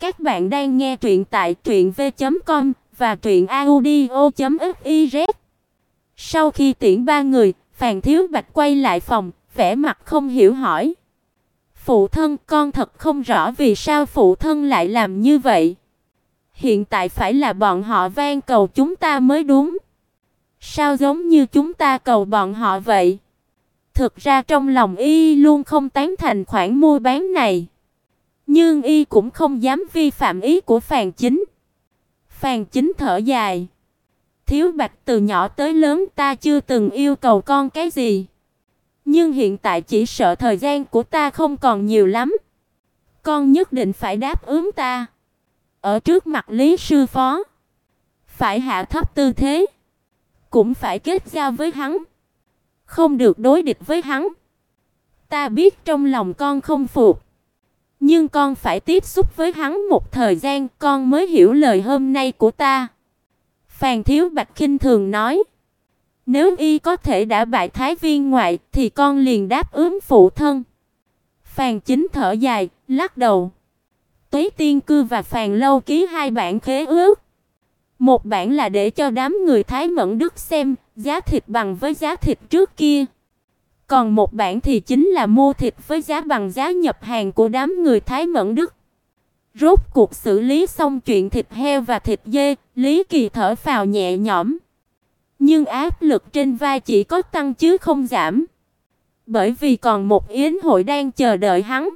Các bạn đang nghe truyện tại truyệnv.com và truyệnaudio.fiz. Sau khi tiễn ba người, Phàn Thiếu Bạch quay lại phòng, vẻ mặt không hiểu hỏi: "Phụ thân, con thật không rõ vì sao phụ thân lại làm như vậy. Hiện tại phải là bọn họ van cầu chúng ta mới đúng. Sao giống như chúng ta cầu bọn họ vậy?" Thực ra trong lòng y luôn không tán thành khoản mua bán này, nhưng y cũng không dám vi phạm ý của Phàn Chính. Phàn Chính thở dài, Thiếu Bạch từ nhỏ tới lớn ta chưa từng yêu cầu con cái gì, nhưng hiện tại chỉ sợ thời gian của ta không còn nhiều lắm. Con nhất định phải đáp ứng ta. Ở trước mặt Lý sư phó, phải hạ thấp tư thế, cũng phải kết giao với hắn không được đối địch với hắn. Ta biết trong lòng con không phục, nhưng con phải tiếp xúc với hắn một thời gian con mới hiểu lời hôm nay của ta." Phàn Thiếu Bạch khinh thường nói. "Nếu y có thể đã bại Thái Viên ngoại thì con liền đáp ứng phụ thân." Phàn Chính thở dài, lắc đầu. Tuế Tiên Cư và Phàn Lâu ký hai bản khế ước. Một bản là để cho đám người Thái Mẫn Đức xem, giá thịt bằng với giá thịt trước kia. Còn một bản thì chính là mua thịt với giá bằng giá nhập hàng của đám người Thái Mẫn Đức. Rốt cuộc xử lý xong chuyện thịt heo và thịt dê, Lý Kỳ thở phào nhẹ nhõm. Nhưng áp lực trên vai chỉ có tăng chứ không giảm. Bởi vì còn một yến hội đang chờ đợi hắn.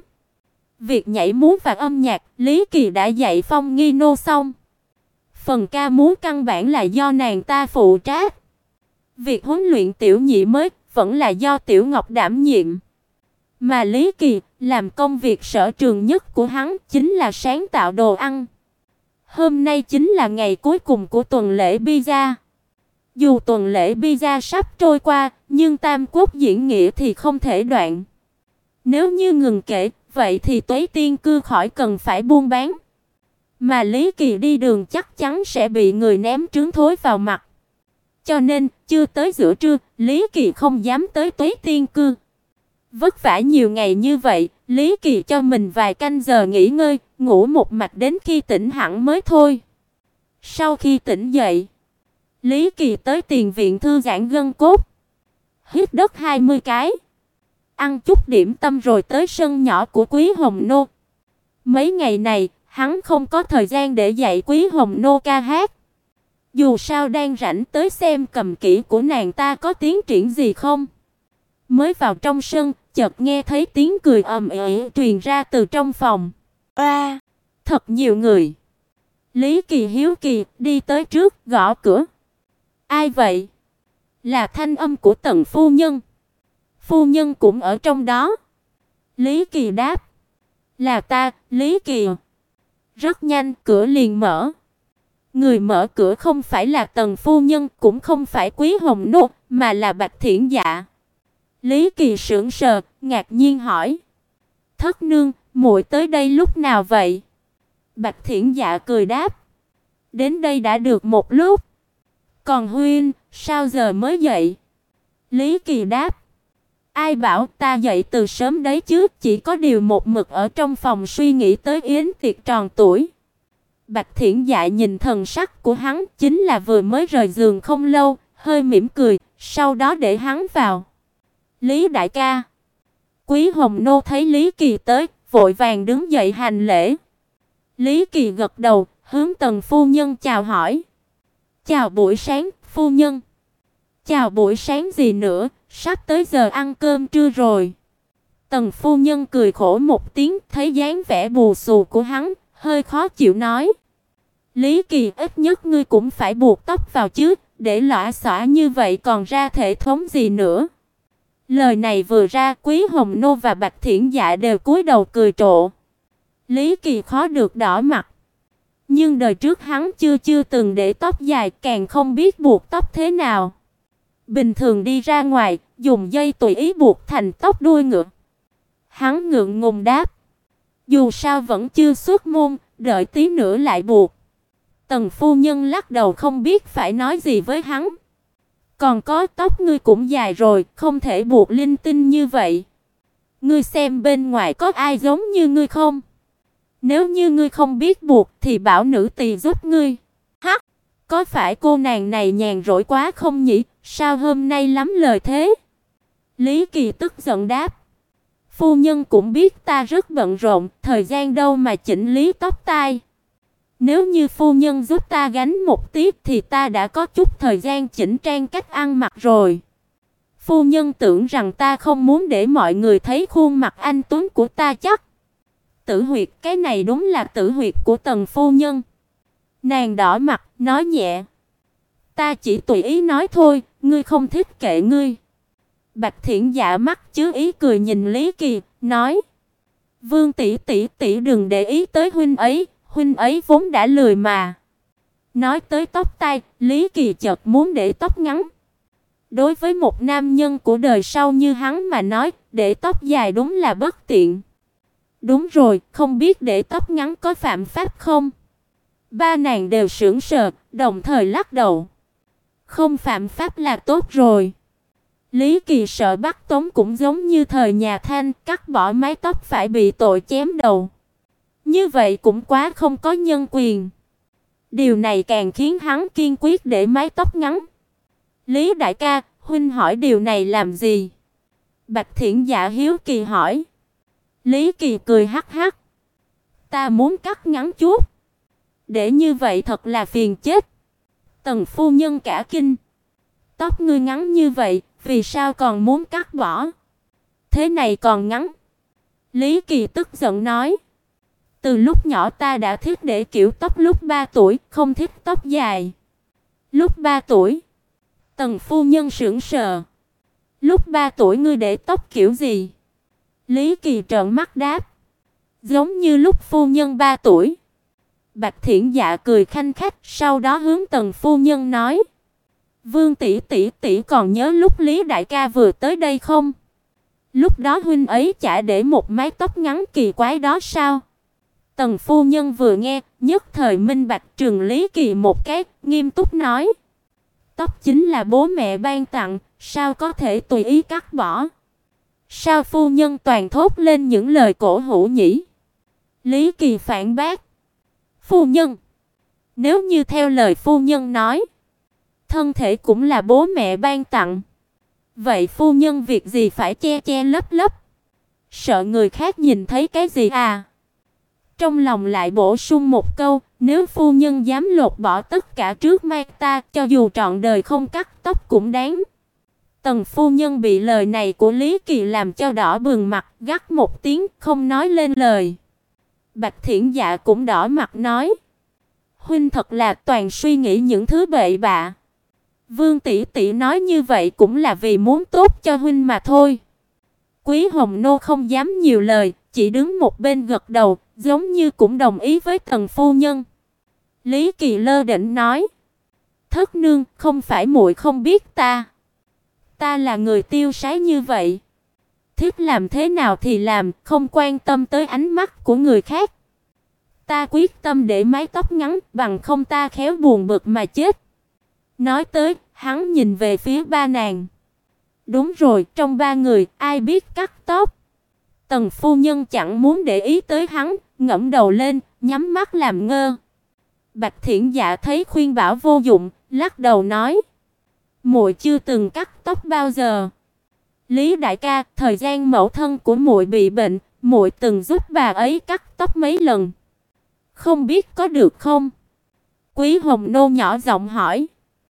Việc nhảy múa và âm nhạc, Lý Kỳ đã dạy Phong Nghi Nô xong. Phần ca múa căn bản là do nàng ta phụ trách. Việc huấn luyện tiểu nhị mới vẫn là do Tiểu Ngọc đảm nhiệm. Mà Lý Kỳ làm công việc sở trường nhất của hắn chính là sáng tạo đồ ăn. Hôm nay chính là ngày cuối cùng của tuần lễ pizza. Dù tuần lễ pizza sắp trôi qua, nhưng Tam Quốc diễn nghĩa thì không thể đoạn. Nếu như ngừng kể, vậy thì Tuế Tiên cư khỏi cần phải buôn bán. Mà Lý Kỳ đi đường chắc chắn sẽ bị người ném trứng thối vào mặt. Cho nên, chưa tới giữa trưa, Lý Kỳ không dám tới Tuế Tiên cư. Vất vả nhiều ngày như vậy, Lý Kỳ cho mình vài canh giờ nghỉ ngơi, ngủ một mạch đến khi tỉnh hẳn mới thôi. Sau khi tỉnh dậy, Lý Kỳ tới tiền viện thư giãn gân cốt, hít đất 20 cái, ăn chút điểm tâm rồi tới sân nhỏ của Quý Hồng Nô. Mấy ngày này, hắn không có thời gian để dạy Quý Hồng Nô ca hát. Dù sao đang rảnh tới xem cầm kỹ của nàng ta có tiến triển gì không. Mới vào trong sân, chợt nghe thấy tiếng cười ầm ĩ truyền ra từ trong phòng. A, thật nhiều người. Lý Kỳ hiếu kỳ đi tới trước, gõ cửa. Ai vậy? Là thanh âm của Tần phu nhân. Phu nhân cũng ở trong đó. Lý Kỳ đáp. Là ta, Lý Kỳ. Rất nhanh, cửa liền mở. Người mở cửa không phải là Tần phu nhân, cũng không phải Quý Hồng Nô, mà là Bạch Thiển Dạ. Lý Kỳ sững sờ, ngạc nhiên hỏi: "Thất nương, muội tới đây lúc nào vậy?" Bạch Thiển Dạ cười đáp: "Đến đây đã được một lúc." "Còn huynh, sao giờ mới dậy?" Lý Kỳ đáp: "Ai bảo ta dậy từ sớm đấy chứ, chỉ có điều một mực ở trong phòng suy nghĩ tới yến tiệc tròn tuổi." Bạch Thiển Dạ nhìn thần sắc của hắn, chính là vừa mới rời giường không lâu, hơi mỉm cười, sau đó để hắn vào. Lý đại ca. Quý Hồng Nô thấy Lý Kỳ tới, vội vàng đứng dậy hành lễ. Lý Kỳ gật đầu, hướng Tần phu nhân chào hỏi. "Chào buổi sáng, phu nhân." "Chào buổi sáng gì nữa, sắp tới giờ ăn cơm trưa rồi." Tần phu nhân cười khổ một tiếng, thấy dáng vẻ bù xù của hắn, hơi khó chịu nói: "Lý Kỳ, ít nhất ngươi cũng phải buộc tóc vào chứ, để lõa xõa như vậy còn ra thể thống gì nữa?" Lời này vừa ra, Quý Hồng Nô và Bạch Thiển Dạ đều cúi đầu cười trộn Lý Kỳ khó được đỏ mặt. Nhưng đời trước hắn chưa chưa từng để tóc dài, càng không biết buộc tóc thế nào. Bình thường đi ra ngoài, dùng dây tùy ý buộc thành tóc đuôi ngựa. Hắn ngượng ngùng đáp: "Dù sao vẫn chưa xuất môn, đợi tí nữa lại buộc." Tần phu nhân lắc đầu không biết phải nói gì với hắn. Còn có tóc ngươi cũng dài rồi, không thể buộc linh tinh như vậy. Ngươi xem bên ngoài có ai giống như ngươi không? Nếu như ngươi không biết buộc thì bảo nữ tỳ giúp ngươi. Hắc, có phải cô nàng này nhàn rỗi quá không nhỉ? Sao hôm nay lắm lời thế? Lý Kỳ tức giận đáp. Phu nhân cũng biết ta rất bận rộn, thời gian đâu mà chỉnh lý tóc tai. Nếu như phu nhân giúp ta gánh một tiếp thì ta đã có chút thời gian chỉnh trang cách ăn mặc rồi. Phu nhân tưởng rằng ta không muốn để mọi người thấy khuôn mặt anh tuấn của ta chắc. Tử huyệt, cái này đúng là tử huyệt của Tần phu nhân. Nàng đỏ mặt, nói nhẹ. Ta chỉ tùy ý nói thôi, ngươi không thích kệ ngươi. Bạch Thiển Dạ mắt chứa ý cười nhìn Lý Kỳ, nói: "Vương tỷ tỷ tỷ đừng để ý tới huynh ấy, huynh ấy vốn đã lười mà." Nói tới tóc tai, Lý Kỳ chợt muốn để tóc ngắn. Đối với một nam nhân của đời sau như hắn mà nói, để tóc dài đúng là bất tiện. Đúng rồi, không biết để tóc ngắn có phạm pháp không? Ba nàng đều sững sờ, đồng thời lắc đầu. Không phạm pháp là tốt rồi. Lý Kỳ sợ bắt tống cũng giống như thời nhà Thanh, cắt bỏ mái tóc phải bị tội chém đầu. Như vậy cũng quá không có nhân quyền. Điều này càng khiến hắn kiên quyết để mái tóc ngắn. Lý đại ca, huynh hỏi điều này làm gì? Bạch Thiển Dạ hiếu kỳ hỏi. Lý Kỳ cười hắc hắc. Ta muốn cắt ngắn chút. Để như vậy thật là phiền chết. Tần phu nhân cả kinh. Tóc ngươi ngắn như vậy, vì sao còn muốn cắt bỏ? Thế này còn ngắn. Lý Kỳ tức giận nói. Từ lúc nhỏ ta đã thích để kiểu tóc lúc 3 tuổi, không thích tóc dài. Lúc 3 tuổi, Tần phu nhân sững sờ. Lúc 3 tuổi ngươi để tóc kiểu gì? Lý Kỳ trợn mắt đáp. Giống như lúc phu nhân 3 tuổi. Bạch Thiển Dạ cười khanh khách, sau đó hướng Tần phu nhân nói: "Vương tỷ tỷ tỷ còn nhớ lúc Lý đại ca vừa tới đây không? Lúc đó huynh ấy chả để một mái tóc ngắn kỳ quái đó sao?" Tần phu nhân vừa nghe, nhất thời minh bạch Trừng Lý Kỳ một cái, nghiêm túc nói: "Tóc chính là bố mẹ ban tặng, sao có thể tùy ý cắt bỏ?" Sao phu nhân toàn thốt lên những lời cổ hủ nhỉ? Lý Kỳ phản bác. Phu nhân, nếu như theo lời phu nhân nói, thân thể cũng là bố mẹ ban tặng. Vậy phu nhân việc gì phải che che lấp lấp? Sợ người khác nhìn thấy cái gì à? Trong lòng lại bổ sung một câu, nếu phu nhân dám lột bỏ tất cả trước mắt ta, cho dù trọn đời không cắt tóc cũng đáng. Tần phu nhân bị lời này của Lý Kỳ làm cho đỏ bừng mặt, gắt một tiếng không nói lên lời. Bạch Thiển Dạ cũng đỏ mặt nói: "Huynh thật là toàn suy nghĩ những thứ bậy bạ." Vương tỷ tỷ nói như vậy cũng là vì muốn tốt cho huynh mà thôi. Quý Hồng Nô không dám nhiều lời, chỉ đứng một bên gật đầu, giống như cũng đồng ý với Tần phu nhân. Lý Kỳ lơ đỉnh nói: "Thất nương, không phải muội không biết ta." Ta là người tiêu sái như vậy. Thích làm thế nào thì làm, không quan tâm tới ánh mắt của người khác. Ta quyết tâm để mái tóc ngắn, bằng không ta khéo buồn bực mà chết. Nói tới, hắn nhìn về phía ba nàng. Đúng rồi, trong ba người, ai biết cắt tóc? Tần phu nhân chẳng muốn để ý tới hắn, ngẩng đầu lên, nhắm mắt làm ngơ. Bạch Thiển Dạ thấy khuyên bảo vô dụng, lắc đầu nói: muội chưa từng cắt tóc bao giờ. Lý đại ca, thời gian mẫu thân của muội bị bệnh, muội từng giúp bà ấy cắt tóc mấy lần. Không biết có được không? Quý Hồng nô nhỏ giọng hỏi.